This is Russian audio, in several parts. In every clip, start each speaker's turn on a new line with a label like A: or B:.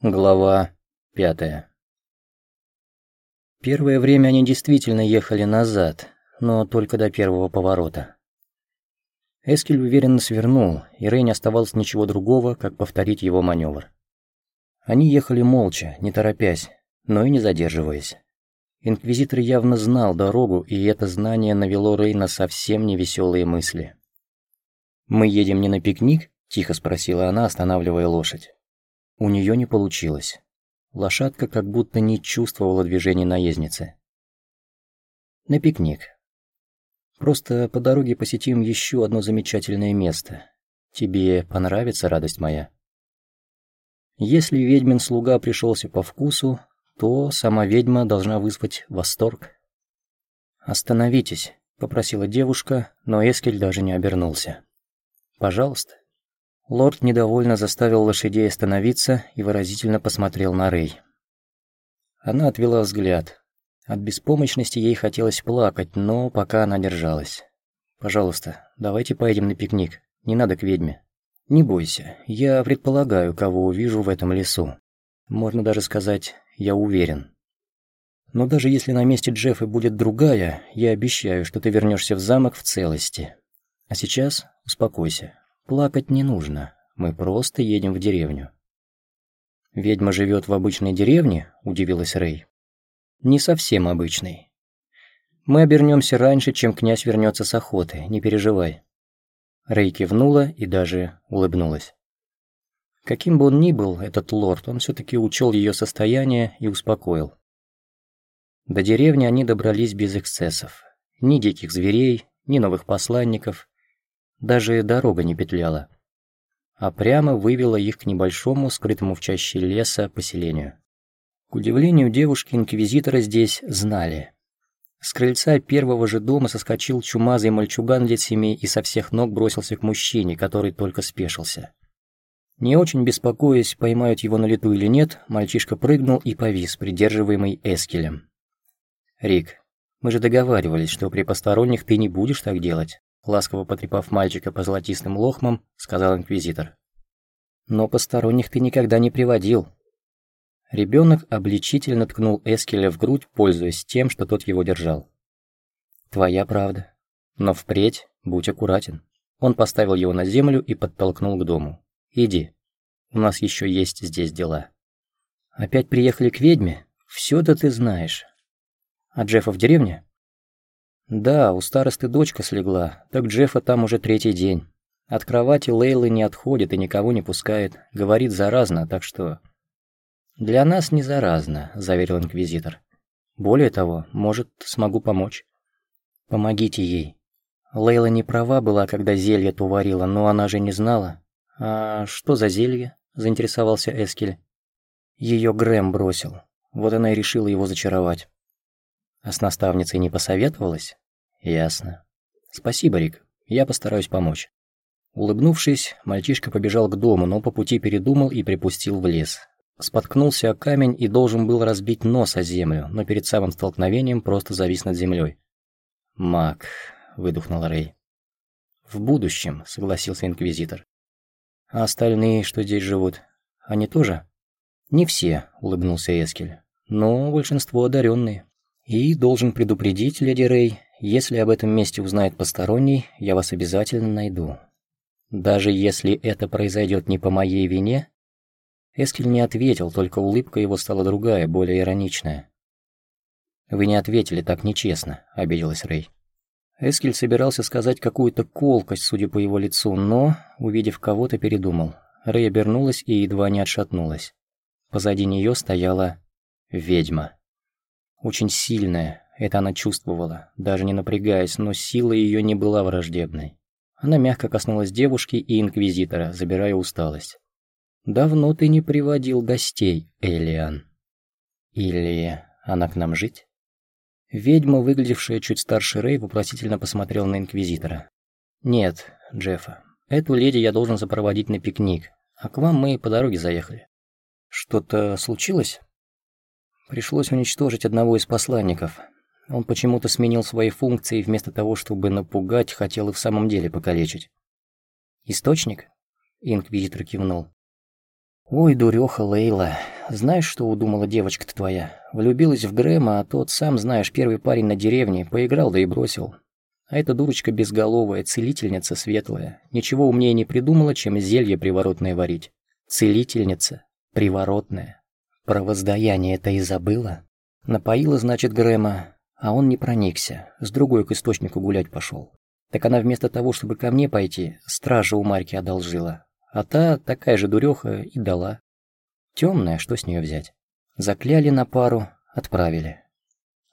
A: Глава пятая Первое время они действительно ехали назад, но только до первого поворота. Эскель уверенно свернул, и Рэй не оставалось ничего другого, как повторить его маневр. Они ехали молча, не торопясь, но и не задерживаясь. Инквизитор явно знал дорогу, и это знание навело Рэй на совсем невеселые мысли. «Мы едем не на пикник?» – тихо спросила она, останавливая лошадь. У нее не получилось. Лошадка как будто не чувствовала движений наездницы. На пикник. Просто по дороге посетим еще одно замечательное место. Тебе понравится, радость моя? Если ведьмин слуга пришелся по вкусу, то сама ведьма должна вызвать восторг. «Остановитесь», — попросила девушка, но Эскель даже не обернулся. «Пожалуйста». Лорд недовольно заставил лошадей остановиться и выразительно посмотрел на Рэй. Она отвела взгляд. От беспомощности ей хотелось плакать, но пока она держалась. «Пожалуйста, давайте поедем на пикник. Не надо к ведьме. Не бойся, я предполагаю, кого увижу в этом лесу. Можно даже сказать, я уверен. Но даже если на месте Джеффа будет другая, я обещаю, что ты вернешься в замок в целости. А сейчас успокойся. Плакать не нужно, мы просто едем в деревню. «Ведьма живет в обычной деревне?» – удивилась Рэй. «Не совсем обычной. Мы обернемся раньше, чем князь вернется с охоты, не переживай». Рэй кивнула и даже улыбнулась. Каким бы он ни был, этот лорд, он все-таки учел ее состояние и успокоил. До деревни они добрались без эксцессов. Ни диких зверей, ни новых посланников, даже дорога не петляла, а прямо вывела их к небольшому, скрытому в чаще леса поселению. К удивлению девушки инквизитора здесь знали. С крыльца первого же дома соскочил чумазый мальчуган лет семи и со всех ног бросился к мужчине, который только спешился. Не очень беспокоясь, поймают его на лету или нет, мальчишка прыгнул и повис, придерживаемый Эскелем. «Рик, мы же договаривались, что при посторонних ты не будешь так делать ласково потрепав мальчика по золотистым лохмам, сказал инквизитор. «Но посторонних ты никогда не приводил». Ребенок обличительно ткнул Эскеля в грудь, пользуясь тем, что тот его держал. «Твоя правда. Но впредь будь аккуратен». Он поставил его на землю и подтолкнул к дому. «Иди. У нас еще есть здесь дела». «Опять приехали к ведьме? Все-то ты знаешь. А Джеффа в деревне?» Да, у старосты дочка слегла, так Джеффа там уже третий день. От кровати Лейлы не отходит и никого не пускает, говорит заразно, так что... «Для нас не заразно», — заверил инквизитор. «Более того, может, смогу помочь». «Помогите ей». Лейла не права была, когда зелье то варила, но она же не знала. «А что за зелье?» — заинтересовался Эскель. Ее Грэм бросил. Вот она и решила его зачаровать. А с наставницей не посоветовалась? Ясно. Спасибо, Рик. Я постараюсь помочь. Улыбнувшись, мальчишка побежал к дому, но по пути передумал и припустил в лес. Споткнулся о камень и должен был разбить нос о землю, но перед самым столкновением просто завис над землей. «Маг», — выдохнул Рэй. «В будущем», — согласился Инквизитор. «А остальные, что здесь живут, они тоже?» «Не все», — улыбнулся Эскель. «Но большинство одаренные. И должен предупредить, леди Рэй, если об этом месте узнает посторонний, я вас обязательно найду. Даже если это произойдет не по моей вине? Эскель не ответил, только улыбка его стала другая, более ироничная. «Вы не ответили так нечестно», — обиделась Рэй. Эскель собирался сказать какую-то колкость, судя по его лицу, но, увидев кого-то, передумал. Рэй обернулась и едва не отшатнулась. Позади нее стояла ведьма. Очень сильная, это она чувствовала, даже не напрягаясь, но сила ее не была враждебной. Она мягко коснулась девушки и инквизитора, забирая усталость. «Давно ты не приводил гостей, Элиан. Или она к нам жить?» Ведьма, выглядевшая чуть старше Рэй, вопросительно посмотрела на инквизитора. «Нет, Джеффа, эту леди я должен запроводить на пикник, а к вам мы по дороге заехали». «Что-то случилось?» Пришлось уничтожить одного из посланников. Он почему-то сменил свои функции и вместо того, чтобы напугать, хотел и в самом деле покалечить. «Источник?» — инквизитор кивнул. «Ой, дуреха Лейла, знаешь, что удумала девочка-то твоя? Влюбилась в Грэма, а тот, сам знаешь, первый парень на деревне, поиграл да и бросил. А эта дурочка безголовая, целительница светлая, ничего умнее не придумала, чем зелье приворотное варить. Целительница, приворотная. Про воздаяние это и забыла. Напоила, значит, Грэма, а он не проникся, с другой к источнику гулять пошел. Так она вместо того, чтобы ко мне пойти, стража у Марки одолжила, а та, такая же дуреха, и дала. Темная, что с нее взять? Закляли на пару, отправили.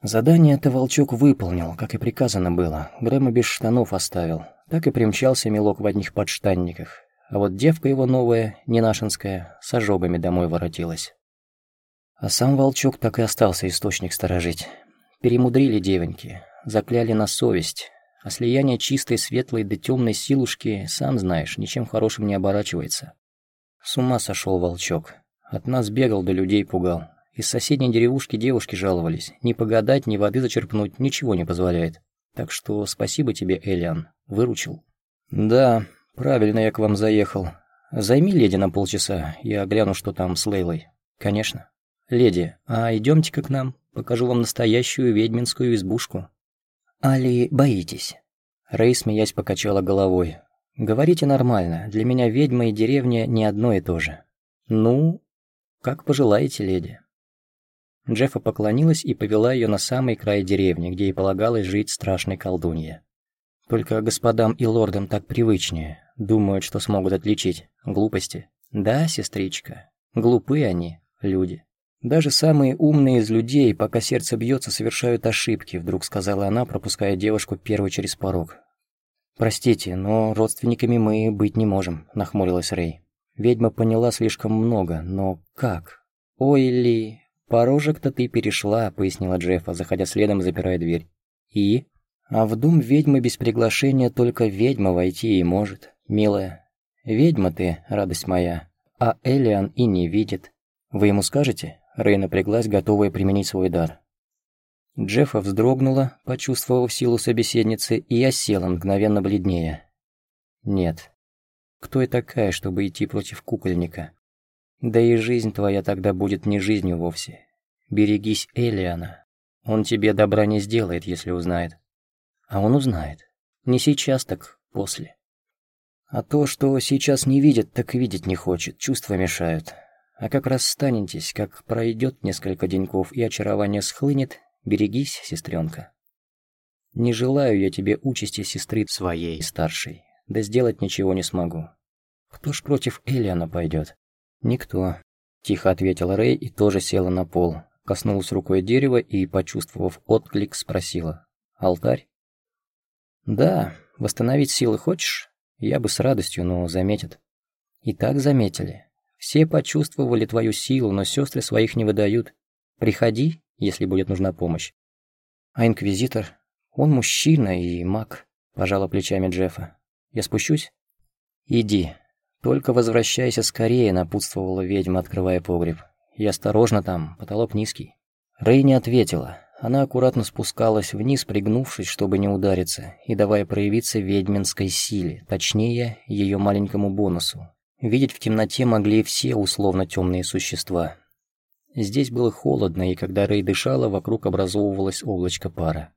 A: Задание это волчок выполнил, как и приказано было. Грэма без штанов оставил. Так и примчался мелок в одних подштанниках. А вот девка его новая, ненашинская, с ожогами домой воротилась. А сам волчок так и остался источник сторожить. Перемудрили девоньки, закляли на совесть, а слияние чистой, светлой до темной силушки, сам знаешь, ничем хорошим не оборачивается. С ума сошел волчок. От нас бегал, до людей пугал. Из соседней деревушки девушки жаловались. Ни погадать, ни воды зачерпнуть, ничего не позволяет. Так что спасибо тебе, Элиан. Выручил. Да, правильно я к вам заехал. Займи леди на полчаса, я гляну, что там с Лейлой. Конечно. Леди, а идемте-ка к нам, покажу вам настоящую ведьминскую избушку. «Али боитесь?» Рэй, смеясь, покачала головой. «Говорите нормально, для меня ведьма и деревня не одно и то же». «Ну, как пожелаете, леди». Джеффа поклонилась и повела ее на самый край деревни, где ей полагалось жить страшной колдунье. Только господам и лордам так привычнее, думают, что смогут отличить глупости. Да, сестричка, глупы они, люди. Даже самые умные из людей, пока сердце бьется, совершают ошибки, вдруг сказала она, пропуская девушку первой через порог. Простите, но родственниками мы быть не можем, нахмурилась Рэй. Ведьма поняла слишком много, но как? Ой, Ли, порожек-то ты перешла, пояснила Джеффа, заходя следом и запирая дверь. И? А в дом ведьмы без приглашения только ведьма войти и может, милая. Ведьма ты, радость моя, а Элиан и не видит. Вы ему скажете? Рэй напряглась, готовая применить свой дар. Джеффа вздрогнула, почувствовав силу собеседницы, и осела, мгновенно бледнее. «Нет. Кто я такая, чтобы идти против кукольника? Да и жизнь твоя тогда будет не жизнью вовсе. Берегись Элиана. Он тебе добра не сделает, если узнает. А он узнает. Не сейчас, так после. А то, что сейчас не видит, так видеть не хочет, чувства мешают. А как расстанетесь, как пройдет несколько деньков и очарование схлынет, берегись, сестренка. Не желаю я тебе участи сестры своей, старшей, да сделать ничего не смогу. Кто ж против Элиана пойдет? Никто. Тихо ответила Рэй и тоже села на пол, коснулась рукой дерева и, почувствовав отклик, спросила. «Алтарь?» «Да, восстановить силы хочешь? Я бы с радостью, но заметят». «И так заметили. Все почувствовали твою силу, но сестры своих не выдают. Приходи, если будет нужна помощь. А инквизитор? Он мужчина и маг, пожала плечами Джеффа. Я спущусь? Иди. Только возвращайся скорее, напутствовала ведьма, открывая погреб. И осторожно там, потолок низкий. Рэй не ответила. Она аккуратно спускалась вниз, пригнувшись, чтобы не удариться, и давая проявиться ведьминской силе, точнее, ее маленькому бонусу, Видеть в темноте могли все условно темные существа. Здесь было холодно, и когда Рэй дышала, вокруг образовывалось облачко пара.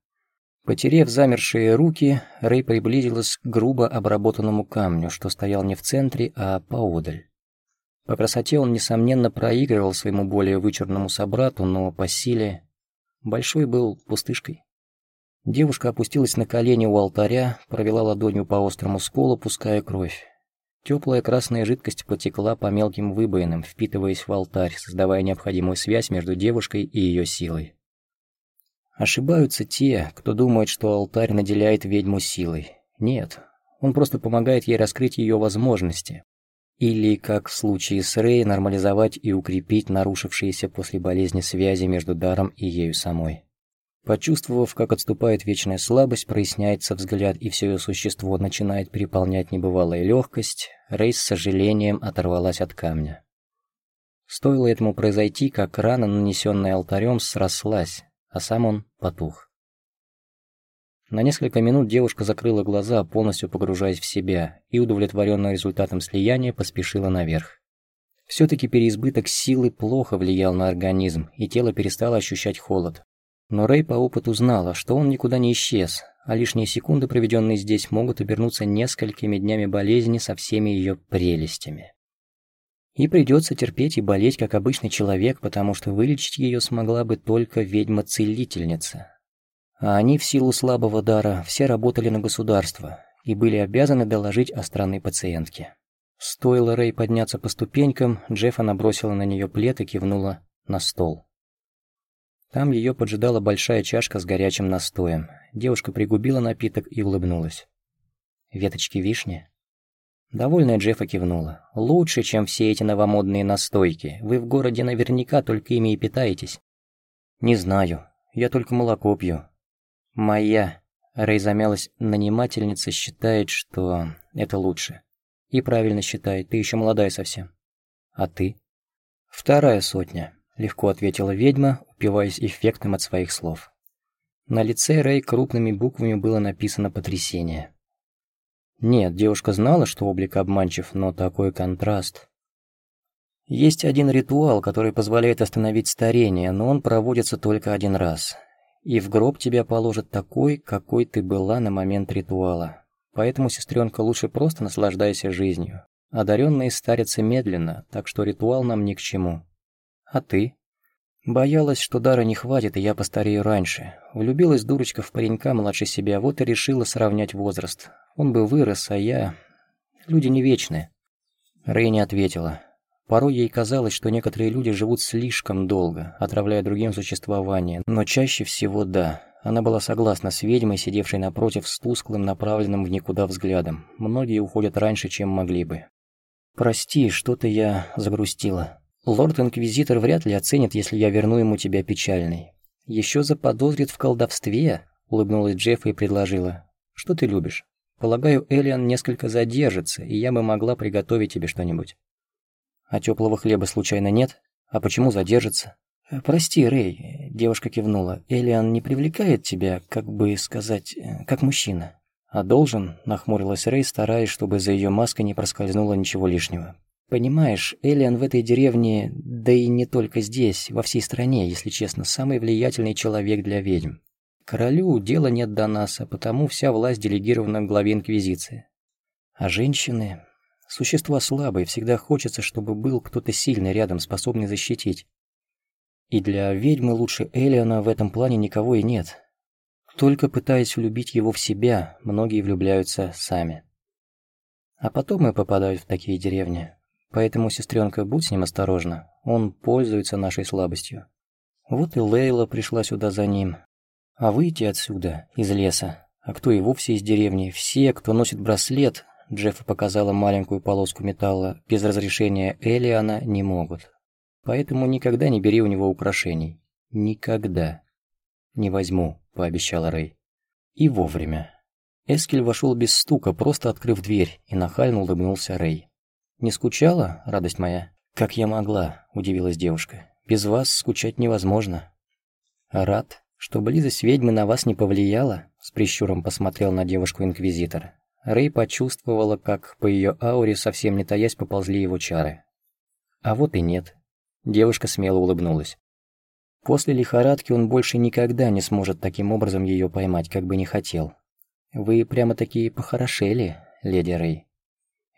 A: Потерев замершие руки, Рэй приблизилась к грубо обработанному камню, что стоял не в центре, а поодаль. По красоте он, несомненно, проигрывал своему более вычурному собрату, но по силе... Большой был пустышкой. Девушка опустилась на колени у алтаря, провела ладонью по острому сколу, пуская кровь. Теплая красная жидкость потекла по мелким выбоинам, впитываясь в алтарь, создавая необходимую связь между девушкой и ее силой. Ошибаются те, кто думает, что алтарь наделяет ведьму силой. Нет, он просто помогает ей раскрыть ее возможности. Или, как в случае с Рей, нормализовать и укрепить нарушившиеся после болезни связи между даром и ею самой. Почувствовав, как отступает вечная слабость, проясняется взгляд, и все ее существо начинает переполнять небывалая легкость, Рей с сожалением оторвалась от камня. Стоило этому произойти, как рана, нанесенная алтарем, срослась, а сам он потух. На несколько минут девушка закрыла глаза, полностью погружаясь в себя, и, удовлетворенная результатом слияния, поспешила наверх. Все-таки переизбыток силы плохо влиял на организм, и тело перестало ощущать холод. Но Рэй по опыту знала, что он никуда не исчез, а лишние секунды, проведенные здесь, могут обернуться несколькими днями болезни со всеми ее прелестями. И придется терпеть и болеть, как обычный человек, потому что вылечить ее смогла бы только ведьма-целительница. А они в силу слабого дара все работали на государство и были обязаны доложить о странной пациентке. Стоило Рэй подняться по ступенькам, Джеффа набросила на нее плед и кивнула на стол. Там ее поджидала большая чашка с горячим настоем. Девушка пригубила напиток и улыбнулась. «Веточки вишни?» Довольная Джеффа кивнула. «Лучше, чем все эти новомодные настойки. Вы в городе наверняка только ими и питаетесь». «Не знаю. Я только молоко пью». «Моя», — Рэй замялась, — нанимательница считает, что это лучше. И правильно считает, ты еще молодая совсем. А ты? Вторая сотня, легко ответила ведьма, упиваясь эффектом от своих слов. На лице Рэй крупными буквами было написано потрясение. Нет, девушка знала, что облик обманчив, но такой контраст. Есть один ритуал, который позволяет остановить старение, но он проводится только один раз. И в гроб тебя положат такой, какой ты была на момент ритуала. Поэтому, сестренка, лучше просто наслаждайся жизнью. Одаренные старятся медленно, так что ритуал нам ни к чему. А ты? Боялась, что дара не хватит, и я постарею раньше. Влюбилась дурочка в паренька младше себя, вот и решила сравнять возраст. Он бы вырос, а я... Люди не вечны. Рэй не ответила. Порой ей казалось, что некоторые люди живут слишком долго, отравляя другим существование, но чаще всего да. Она была согласна с ведьмой, сидевшей напротив с тусклым, направленным в никуда взглядом. Многие уходят раньше, чем могли бы. «Прости, что-то я загрустила. Лорд-инквизитор вряд ли оценит, если я верну ему тебя печальной. Еще заподозрит в колдовстве?» — улыбнулась Джеффа и предложила. «Что ты любишь? Полагаю, Элиан несколько задержится, и я бы могла приготовить тебе что-нибудь». «А теплого хлеба случайно нет? А почему задержится?» Э, «Прости, Рэй», — девушка кивнула, — «Элиан не привлекает тебя, как бы сказать, э, как мужчина?» «А должен?» — нахмурилась Рэй, стараясь, чтобы за ее маской не проскользнуло ничего лишнего. «Понимаешь, Элиан в этой деревне, да и не только здесь, во всей стране, если честно, самый влиятельный человек для ведьм. Королю дела нет до нас, а потому вся власть делегирована главе Инквизиции. А женщины... Существа слабые, всегда хочется, чтобы был кто-то сильный рядом, способный защитить. И для ведьмы лучше Элиона в этом плане никого и нет. Только пытаясь влюбить его в себя, многие влюбляются сами. А потом и попадают в такие деревни. Поэтому, сестренка, будь с ним осторожна. Он пользуется нашей слабостью. Вот и Лейла пришла сюда за ним. А выйти отсюда, из леса, а кто и вовсе из деревни, все, кто носит браслет, Джеффа показала маленькую полоску металла, без разрешения Элиана не могут. Поэтому никогда не бери у него украшений. Никогда. Не возьму, пообещала Рэй. И вовремя. Эскель вошел без стука, просто открыв дверь, и нахально улыбнулся Рэй. «Не скучала, радость моя?» «Как я могла», — удивилась девушка. «Без вас скучать невозможно». «Рад, что близость ведьмы на вас не повлияла?» С прищуром посмотрел на девушку-инквизитор. Рэй почувствовала, как по ее ауре, совсем не таясь, поползли его чары. А вот и нет. Девушка смело улыбнулась. После лихорадки он больше никогда не сможет таким образом ее поймать, как бы не хотел. Вы прямо-таки похорошели, леди Рэй.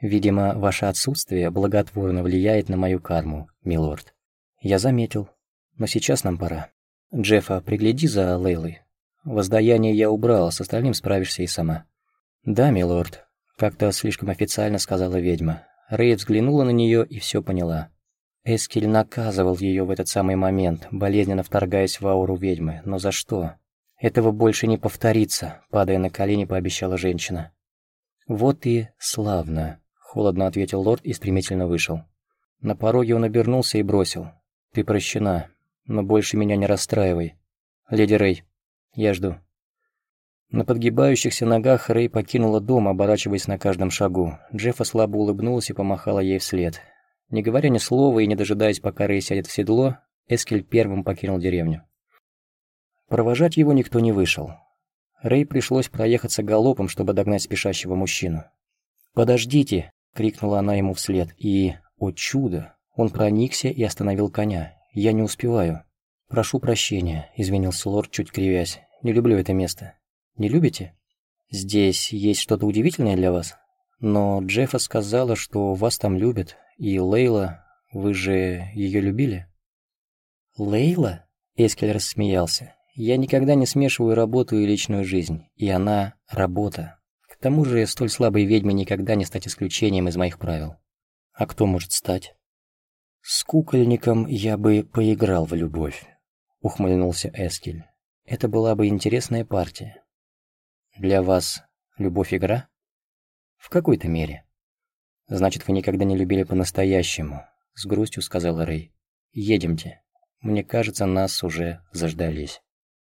A: Видимо, ваше отсутствие благотворно влияет на мою карму, милорд. Я заметил. Но сейчас нам пора. Джеффа, пригляди за Лейлой. Воздаяние я убрал, с остальным справишься и сама. Да, милорд, как-то слишком официально сказала ведьма. Рэй взглянула на нее и все поняла. Эскель наказывал ее в этот самый момент, болезненно вторгаясь в ауру ведьмы. Но за что? Этого больше не повторится, падая на колени, пообещала женщина. Вот и славно, холодно ответил лорд и стремительно вышел. На пороге он обернулся и бросил: "Ты прощена, но больше меня не расстраивай. Леди Рэй, я жду". На подгибающихся ногах Рэй покинула дом, оборачиваясь на каждом шагу. Джеффа слабо улыбнулась и помахала ей вслед. Не говоря ни слова и не дожидаясь, пока Рэй сядет в седло, Эскель первым покинул деревню. Провожать его никто не вышел. Рэй пришлось проехаться галопом, чтобы догнать спешащего мужчину. «Подождите!» — крикнула она ему вслед, и, о чудо, Он проникся и остановил коня. «Я не успеваю». «Прошу прощения», — извинился лорд, чуть кривясь. «Не люблю это место». «Не любите?» «Здесь есть что-то удивительное для вас?» «Но Джеффа сказала, что вас там любят, и Лейла, вы же ее любили?» «Лейла?» — Эскель рассмеялся. «Я никогда не смешиваю работу и личную жизнь, и она — работа. К тому же столь слабой ведьме никогда не стать исключением из моих правил. А кто может стать?» «С кукольником я бы поиграл в любовь», — ухмыльнулся Эскель. «Это была бы интересная партия». «Для вас любовь игра?» «В какой-то мере». «Значит, вы никогда не любили по-настоящему», — с грустью сказала Рэй. «Едемте. Мне кажется, нас уже заждались».